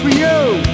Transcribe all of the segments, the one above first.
for you.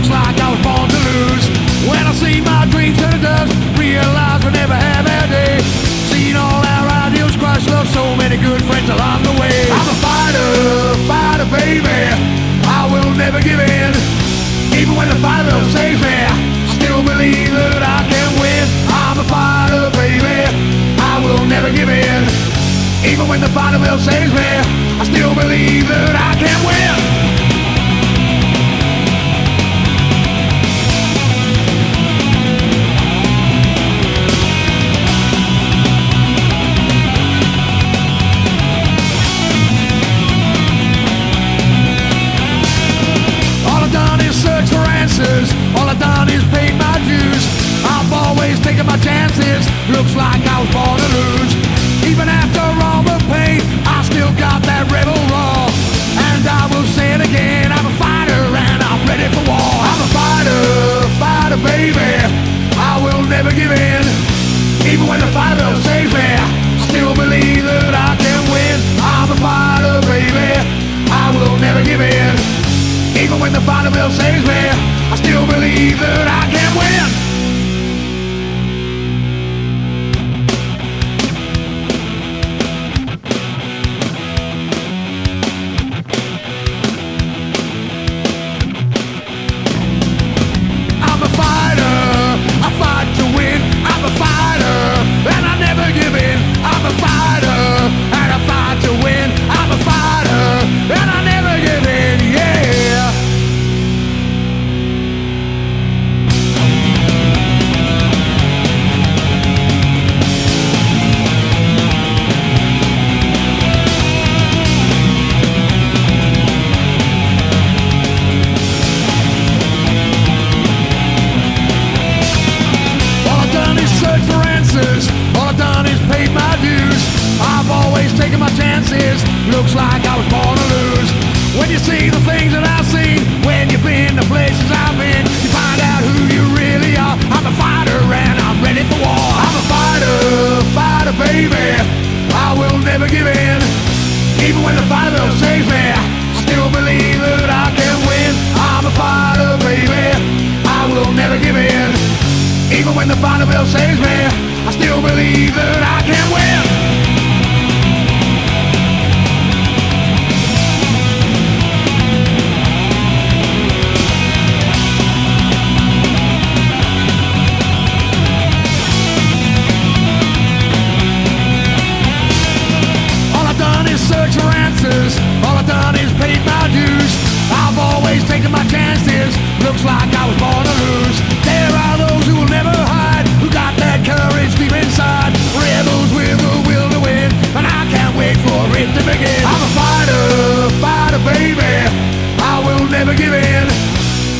Looks like I was born to lose. When I see my dreams turn to dust, realize we never have our day. Seen all our ideals crushed, lost so many good friends along the way. I'm a fighter, fighter, baby. I will never give in. Even when the fighter will save me, I still believe that I can win. I'm a fighter, baby. I will never give in. Even when the final bell saves me, I still believe that I can win. All I've done is pay my dues. I've always taken my chances. Looks like I was born to lose. Even after all the pain, I still got that rebel raw. And I will say it again. I'm a fighter and I'm ready for war. I'm a fighter, fighter, baby. I will never give in. Even when the fighter saves me, I still believe that I can win. I'm a fighter, baby. I will never give in. Even when the final bell saves me, I still believe that I can win. Always taking my chances. Looks like I was born to lose. When you see the things that I've seen, when you've been the places I've been, you find out who you really are. I'm a fighter and I'm ready for war. I'm a fighter, fighter, baby. I will never give in. Even when the fighter bell Is paid my dues. I've always taken my chances. Looks like I was born to lose. There are those who will never hide, who got that courage deep inside. Rebels with a will to win, and I can't wait for it to begin. I'm a fighter, fighter, baby. I will never give in.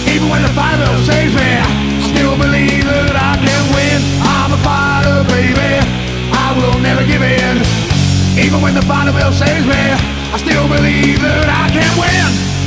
Even when the fighter saves me, still believe that I can win. I'm a fighter, baby. I will never give in. Even when the final bell saves me, I still believe that I can win.